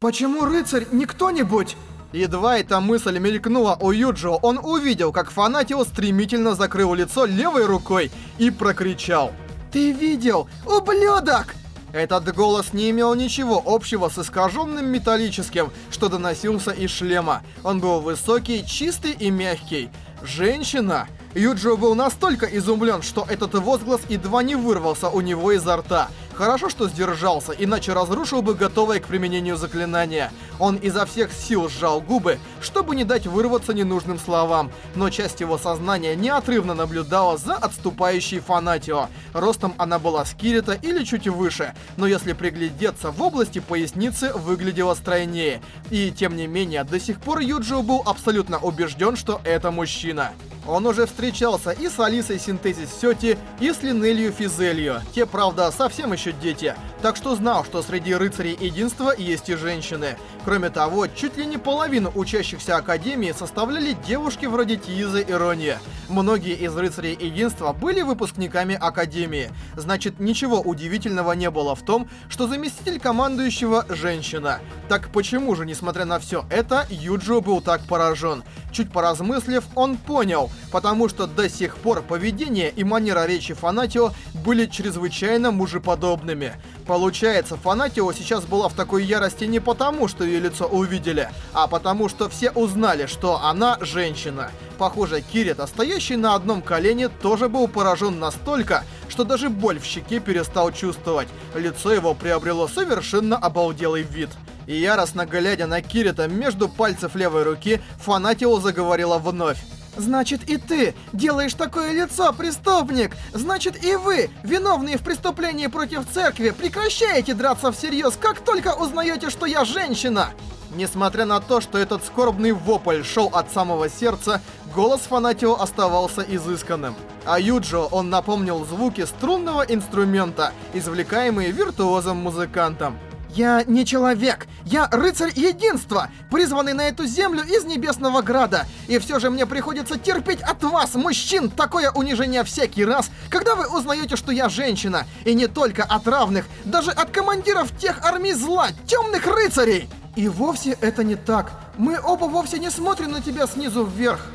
Почему рыцарь не кто-нибудь? Едва эта мысль мелькнула у Юджио, он увидел, как Фанатио стремительно закрыл лицо левой рукой и прокричал. «Ты видел, ублюдок!» Этот голос не имел ничего общего с искаженным металлическим, что доносился из шлема. Он был высокий, чистый и мягкий. Женщина? Юджио был настолько изумлен, что этот возглас едва не вырвался у него изо рта. Хорошо, что сдержался, иначе разрушил бы готовое к применению заклинание. Он изо всех сил сжал губы, чтобы не дать вырваться ненужным словам, но часть его сознания неотрывно наблюдала за отступающей Фанатио. Ростом она была с Кирита или чуть выше, но если приглядеться, в области поясницы выглядела стройнее. И тем не менее, до сих пор Юджио был абсолютно убежден, что это мужчина. Он уже встречался и с Алисой Синтезис Сёти, и с Линелью Физелью. Те, правда, совсем еще дети, так что знал, что среди рыцарей единства есть и женщины. Кроме того, чуть ли не половину учащихся Академии составляли девушки вроде Тиизы и Рони. Многие из рыцарей единства были выпускниками Академии. Значит, ничего удивительного не было в том, что заместитель командующего – женщина. Так почему же, несмотря на все это, Юджио был так поражен? Чуть поразмыслив, он понял, потому что до сих пор поведение и манера речи Фанатио были чрезвычайно мужеподобными. Получается, Фанатио сейчас была в такой ярости не потому, что ее лицо увидели, а потому, что все узнали, что она женщина. Похоже, Кирита, стоящий на одном колене, тоже был поражен настолько, что даже боль в щеке перестал чувствовать. Лицо его приобрело совершенно обалделый вид. И яростно глядя на Кирита между пальцев левой руки, Фанатио заговорила вновь. Значит, и ты делаешь такое лицо, преступник! Значит, и вы, виновные в преступлении против церкви, прекращаете драться всерьез, как только узнаете, что я женщина! Несмотря на то, что этот скорбный вопль шел от самого сердца, голос Фанатио оставался изысканным. А Юджо он напомнил звуки струнного инструмента, извлекаемые виртуозом-музыкантом. «Я не человек! Я рыцарь единства, призванный на эту землю из Небесного Града! И все же мне приходится терпеть от вас, мужчин, такое унижение всякий раз, когда вы узнаете, что я женщина! И не только от равных, даже от командиров тех армий зла, темных рыцарей!» «И вовсе это не так. Мы оба вовсе не смотрим на тебя снизу вверх!»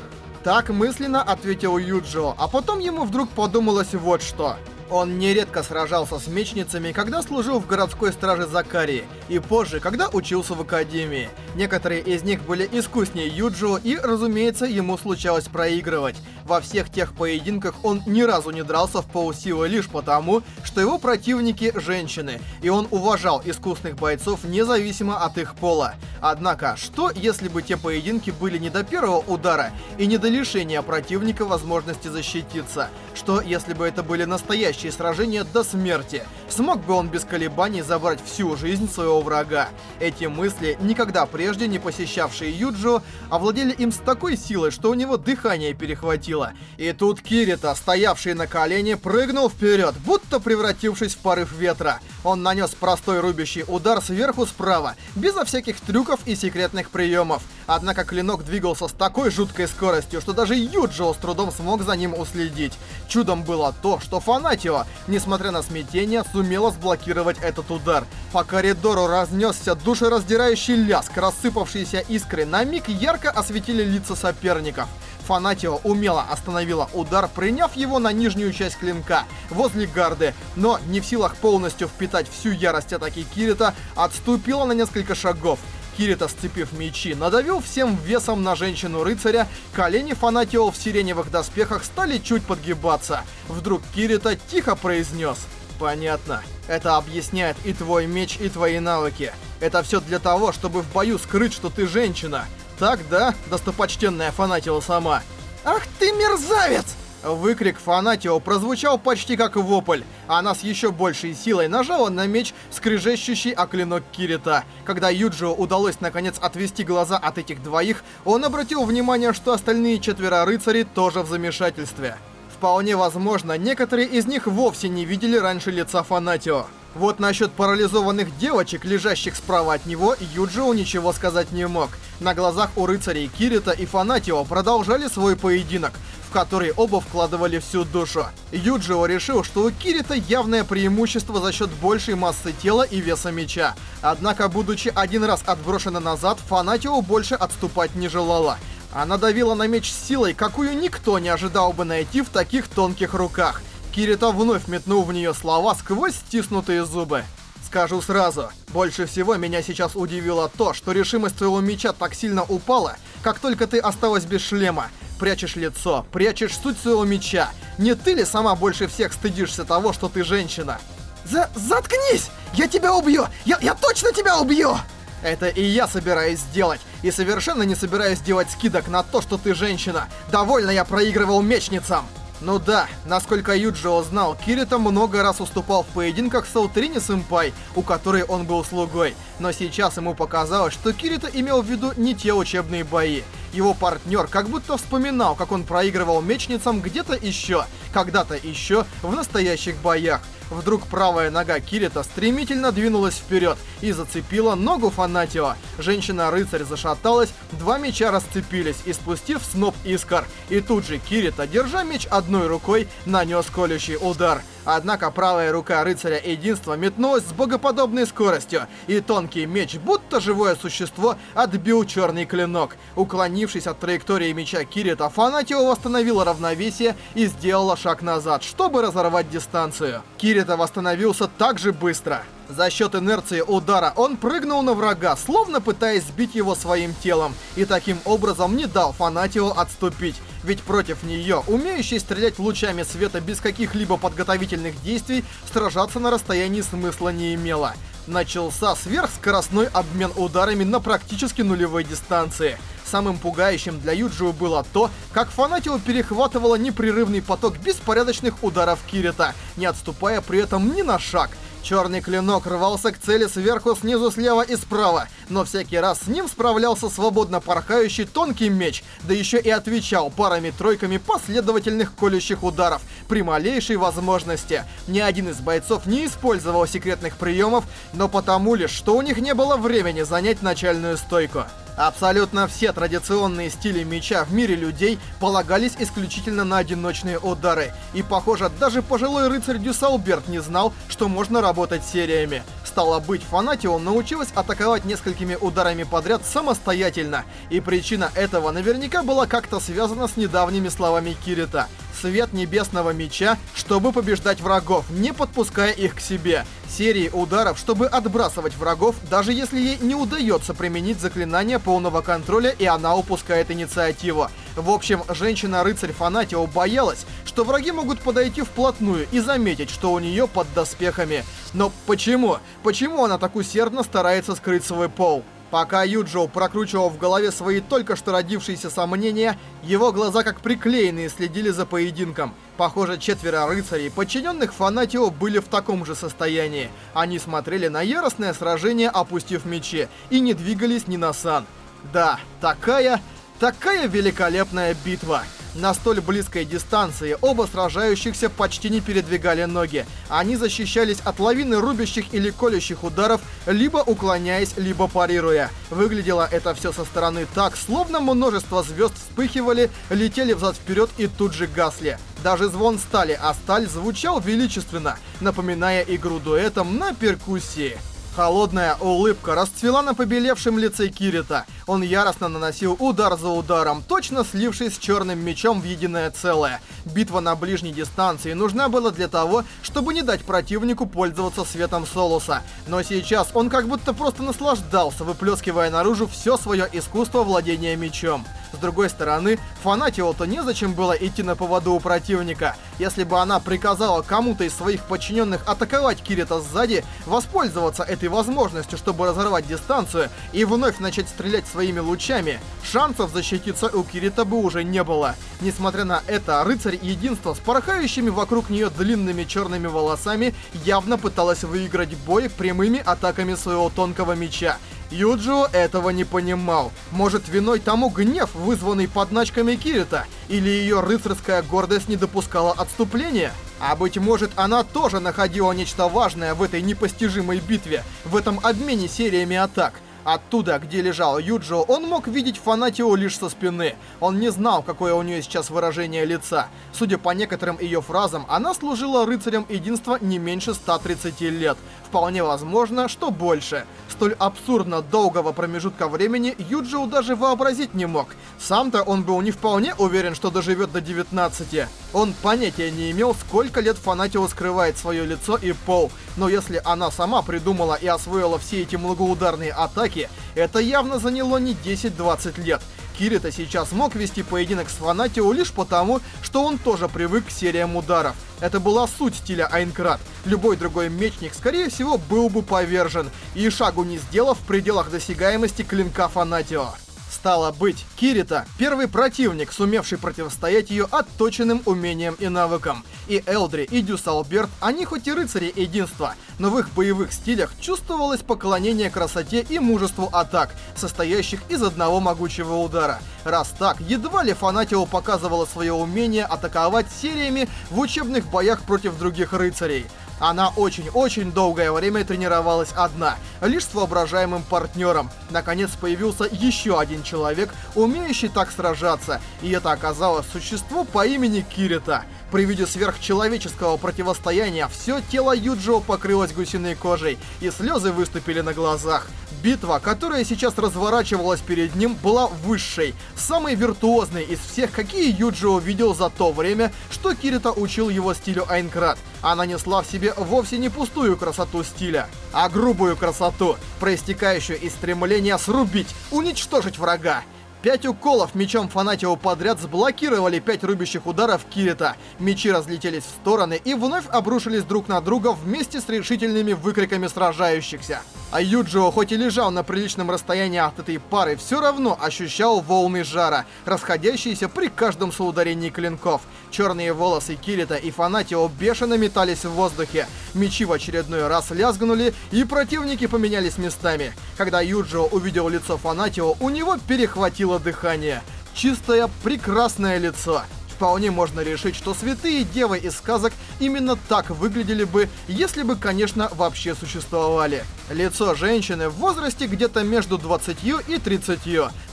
Так мысленно ответил Юджио, а потом ему вдруг подумалось вот что. Он нередко сражался с мечницами, когда служил в городской страже Закарии, и позже, когда учился в академии. Некоторые из них были искуснее Юджио, и, разумеется, ему случалось проигрывать. Во всех тех поединках он ни разу не дрался в полсилы лишь потому, что его противники – женщины, и он уважал искусных бойцов независимо от их пола. Однако, что если бы те поединки были не до первого удара и не до лишения противника возможности защититься? Что если бы это были настоящие сражения до смерти? Смог бы он без колебаний забрать всю жизнь своего врага? Эти мысли, никогда прежде не посещавшие Юджио, овладели им с такой силой, что у него дыхание перехватило. И тут Кирита, стоявший на колене, прыгнул вперед, будто превратившись в порыв ветра. Он нанес простой рубящий удар сверху справа, безо всяких трюков и секретных приемов. Однако клинок двигался с такой жуткой скоростью, что даже Юджио с трудом смог за ним уследить. Чудом было то, что Фанатио, несмотря на смятение, сумела сблокировать этот удар. По коридору разнесся душераздирающий ляск, рассыпавшиеся искры на миг ярко осветили лица соперников. Фанатио умело остановила удар, приняв его на нижнюю часть клинка, возле гарды, но не в силах полностью впитать всю ярость атаки Кирита, отступила на несколько шагов. Кирита, сцепив мечи, надавил всем весом на женщину-рыцаря, колени Фанатио в сиреневых доспехах стали чуть подгибаться. Вдруг Кирита тихо произнес «Понятно. Это объясняет и твой меч, и твои навыки. Это все для того, чтобы в бою скрыть, что ты женщина. Так, да, достопочтенная Фанатио сама? Ах ты мерзавец! Выкрик Фанатио прозвучал почти как вопль. Она с еще большей силой нажала на меч, скрежещущий о клинок Кирита. Когда Юджио удалось наконец отвести глаза от этих двоих, он обратил внимание, что остальные четверо рыцарей тоже в замешательстве. Вполне возможно, некоторые из них вовсе не видели раньше лица Фанатио. Вот насчет парализованных девочек, лежащих справа от него, Юджио ничего сказать не мог. На глазах у рыцарей Кирита и Фанатио продолжали свой поединок, в который оба вкладывали всю душу. Юджио решил, что у Кирита явное преимущество за счет большей массы тела и веса меча. Однако, будучи один раз отброшена назад, Фанатио больше отступать не желала. Она давила на меч силой, какую никто не ожидал бы найти в таких тонких руках. Кирита вновь метнул в нее слова сквозь стиснутые зубы. Скажу сразу, больше всего меня сейчас удивило то, что решимость твоего меча так сильно упала, как только ты осталась без шлема. Прячешь лицо, прячешь суть своего меча. Не ты ли сама больше всех стыдишься того, что ты женщина? За заткнись! Я тебя убью! Я, я точно тебя убью! Это и я собираюсь сделать. И совершенно не собираюсь делать скидок на то, что ты женщина. Довольно я проигрывал мечницам. Ну да, насколько Юджио знал, Кирита много раз уступал в поединках с Аутрини Сэмпай, у которой он был слугой. Но сейчас ему показалось, что Кирита имел в виду не те учебные бои. Его партнер как будто вспоминал, как он проигрывал мечницам где-то еще, когда-то еще, в настоящих боях. Вдруг правая нога Кирита стремительно двинулась вперед и зацепила ногу Фанатио. Женщина-рыцарь зашаталась, два меча расцепились, и спустив сноп искр. И тут же Кирита, держа меч одной рукой, нанес колющий удар. Однако правая рука рыцаря единства метнулась с богоподобной скоростью, и тонкий меч, будто живое существо, отбил черный клинок. Уклонившись от траектории меча Кирита, Фанатио восстановила равновесие и сделала шаг назад, чтобы разорвать дистанцию. Кирита восстановился так же быстро. За счет инерции удара он прыгнул на врага, словно пытаясь сбить его своим телом, и таким образом не дал Фанатио отступить. Ведь против нее, умеющей стрелять лучами света без каких-либо подготовительных действий, сражаться на расстоянии смысла не имело. Начался сверхскоростной обмен ударами на практически нулевой дистанции. Самым пугающим для Юджио было то, как Фанатио перехватывала непрерывный поток беспорядочных ударов Кирита, не отступая при этом ни на шаг. Черный клинок рвался к цели сверху, снизу, слева и справа, но всякий раз с ним справлялся свободно порхающий тонкий меч, да еще и отвечал парами-тройками последовательных колющих ударов при малейшей возможности. Ни один из бойцов не использовал секретных приемов, но потому лишь, что у них не было времени занять начальную стойку. Абсолютно все традиционные стили меча в мире людей полагались исключительно на одиночные удары. И похоже, даже пожилой рыцарь Дюсалберт не знал, что можно работать сериями. Стало быть, Фанатион научилась атаковать несколькими ударами подряд самостоятельно. И причина этого наверняка была как-то связана с недавними словами Кирита свет небесного меча, чтобы побеждать врагов, не подпуская их к себе. Серии ударов, чтобы отбрасывать врагов, даже если ей не удается применить заклинание полного контроля и она упускает инициативу. В общем, женщина-рыцарь Фанатио боялась, что враги могут подойти вплотную и заметить, что у нее под доспехами. Но почему? Почему она так усердно старается скрыть свой пол? Пока Юджоу прокручивал в голове свои только что родившиеся сомнения, его глаза как приклеенные следили за поединком. Похоже, четверо рыцарей, подчиненных Фанатио, были в таком же состоянии. Они смотрели на яростное сражение, опустив мечи, и не двигались ни на сан. Да, такая, такая великолепная битва. На столь близкой дистанции оба сражающихся почти не передвигали ноги. Они защищались от лавины рубящих или колющих ударов, либо уклоняясь, либо парируя. Выглядело это все со стороны так, словно множество звезд вспыхивали, летели взад-вперед и тут же гасли. Даже звон стали, а сталь звучал величественно, напоминая игру дуэтом на перкуссии. Холодная улыбка расцвела на побелевшем лице Кирита. Он яростно наносил удар за ударом, точно слившись с черным мечом в единое целое. Битва на ближней дистанции нужна была для того, чтобы не дать противнику пользоваться светом Солуса. Но сейчас он как будто просто наслаждался, выплескивая наружу все свое искусство владения мечом. С другой стороны, Фанатио-то незачем было идти на поводу у противника. Если бы она приказала кому-то из своих подчиненных атаковать Кирита сзади, воспользоваться этой возможностью, чтобы разорвать дистанцию и вновь начать стрелять своими лучами, шансов защититься у Кирита бы уже не было. Несмотря на это, рыцарь единства с порхающими вокруг нее длинными черными волосами явно пыталась выиграть бой прямыми атаками своего тонкого меча. Юджио этого не понимал. Может, виной тому гнев, вызванный подначками Кирита? Или ее рыцарская гордость не допускала отступления? А быть может, она тоже находила нечто важное в этой непостижимой битве, в этом обмене сериями атак. Оттуда, где лежал Юджио, он мог видеть Фанатио лишь со спины. Он не знал, какое у нее сейчас выражение лица. Судя по некоторым ее фразам, она служила рыцарем единства не меньше 130 лет. Вполне возможно, что больше. Столь абсурдно долгого промежутка времени Юджио даже вообразить не мог. Сам-то он был не вполне уверен, что доживет до 19. Он понятия не имел, сколько лет Фанатио скрывает свое лицо и пол. Но если она сама придумала и освоила все эти многоударные атаки, это явно заняло не 10-20 лет. Кирита сейчас мог вести поединок с Фанатио лишь потому, что он тоже привык к сериям ударов. Это была суть стиля Айнкрад. Любой другой мечник, скорее всего, был бы повержен, и шагу не сделав в пределах досягаемости клинка Фанатио. Стало быть, Кирито — первый противник, сумевший противостоять ее отточенным умениям и навыкам. И Элдри, и Дюсолберт, они хоть и рыцари единства, но в их боевых стилях чувствовалось поклонение красоте и мужеству атак, состоящих из одного могучего удара. Раз так, едва ли Фанатио показывала свое умение атаковать сериями в учебных боях против других рыцарей. Она очень-очень долгое время тренировалась одна, лишь с воображаемым партнером. Наконец появился еще один человек, умеющий так сражаться, и это оказалось существо по имени Кирита. При виде сверхчеловеческого противостояния все тело Юджио покрылось гусиной кожей, и слезы выступили на глазах. Битва, которая сейчас разворачивалась перед ним, была высшей, самой виртуозной из всех, какие Юджио видел за то время, что Кирита учил его стилю Айнкрат. Она несла в себе вовсе не пустую красоту стиля, а грубую красоту, проистекающую из стремления срубить, уничтожить врага. Пять уколов мечом Фанатио подряд сблокировали пять рубящих ударов Кирита. Мечи разлетелись в стороны и вновь обрушились друг на друга вместе с решительными выкриками сражающихся. А Юджио, хоть и лежал на приличном расстоянии от этой пары, все равно ощущал волны жара, расходящиеся при каждом соударении клинков. Черные волосы Кирита и Фанатио бешено метались в воздухе. Мечи в очередной раз лязгнули, и противники поменялись местами. Когда Юджио увидел лицо Фанатио, у него перехватило дыхание. Чистое, прекрасное лицо. Вполне можно решить, что святые девы из сказок именно так выглядели бы, если бы, конечно, вообще существовали. Лицо женщины в возрасте где-то между 20 и 30,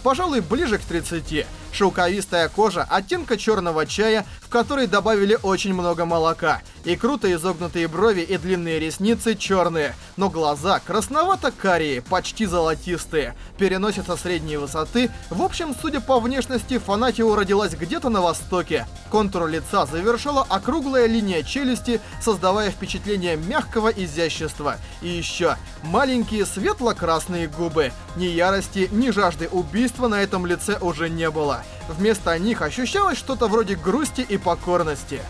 пожалуй, ближе к 30. Шелковистая кожа оттенка черного чая, в который добавили очень много молока. И круто изогнутые брови и длинные ресницы черные, но глаза красновато-карие, почти золотистые. Переносица средней высоты. В общем, судя по внешности, Фанатио родилась где-то на востоке. Контур лица завершила округлая линия челюсти, создавая впечатление мягкого изящества. И еще маленькие светло-красные губы. Ни ярости, ни жажды убийства на этом лице уже не было. Вместо них ощущалось что-то вроде грусти и покорности.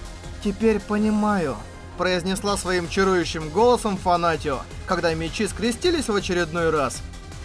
«Теперь понимаю», — произнесла своим чарующим голосом Фанатио, когда мечи скрестились в очередной раз.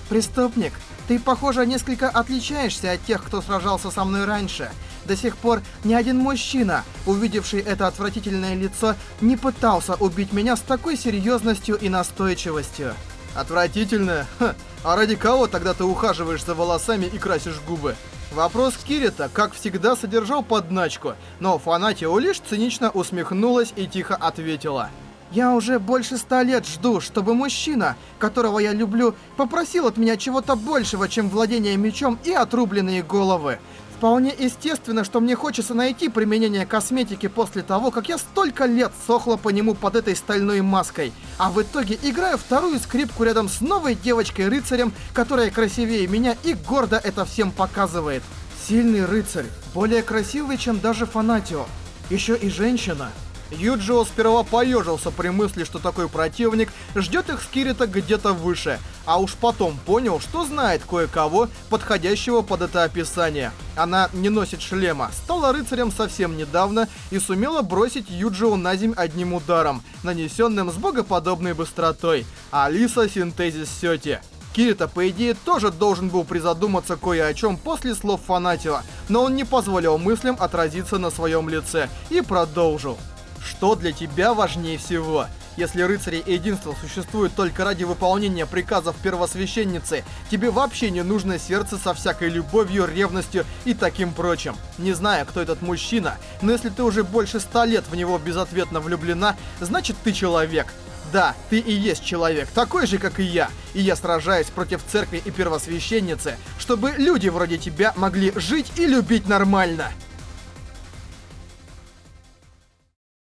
«Преступник, ты, похоже, несколько отличаешься от тех, кто сражался со мной раньше. До сих пор ни один мужчина, увидевший это отвратительное лицо, не пытался убить меня с такой серьезностью и настойчивостью». «Отвратительно? Ха, а ради кого тогда ты ухаживаешь за волосами и красишь губы?» Вопрос Кирита, как всегда, содержал подначку, но Фанатио лишь цинично усмехнулась и тихо ответила. «Я уже больше ста лет жду, чтобы мужчина, которого я люблю, попросил от меня чего-то большего, чем владение мечом и отрубленные головы. Вполне естественно, что мне хочется найти применение косметики после того, как я столько лет сохла по нему под этой стальной маской, а в итоге играю вторую скрипку рядом с новой девочкой-рыцарем, которая красивее меня и гордо это всем показывает. Сильный рыцарь, более красивый, чем даже Фанатио. Еще и женщина. Юджио сперва поежился при мысли, что такой противник ждет их с Кирита где-то выше, а уж потом понял, что знает кое-кого, подходящего под это описание. Она не носит шлема, стала рыцарем совсем недавно и сумела бросить Юджио на земь одним ударом, нанесенным с богоподобной быстротой. Алиса синтезис Сёти. Кирита, по идее, тоже должен был призадуматься кое о чем после слов Фанатила, но он не позволил мыслям отразиться на своем лице и продолжил. Что для тебя важнее всего? Если рыцари единства существуют только ради выполнения приказов первосвященницы, тебе вообще не нужно сердце со всякой любовью, ревностью и таким прочим. Не знаю, кто этот мужчина, но если ты уже больше ста лет в него безответно влюблена, значит ты человек. Да, ты и есть человек, такой же, как и я. И я сражаюсь против церкви и первосвященницы, чтобы люди вроде тебя могли жить и любить нормально.